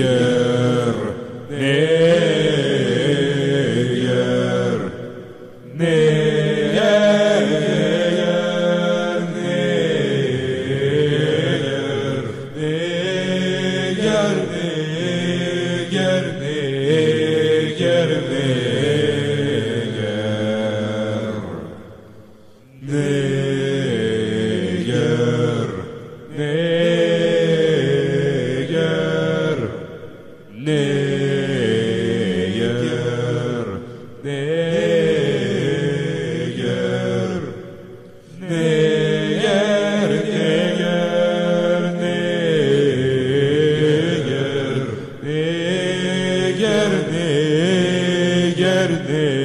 yer, ne yer, ne yer, ne yer, ne yer, ne yer, ne yer, ne yer, ne yer. değer, değer, değer, değer, değer, değer, değer, değer.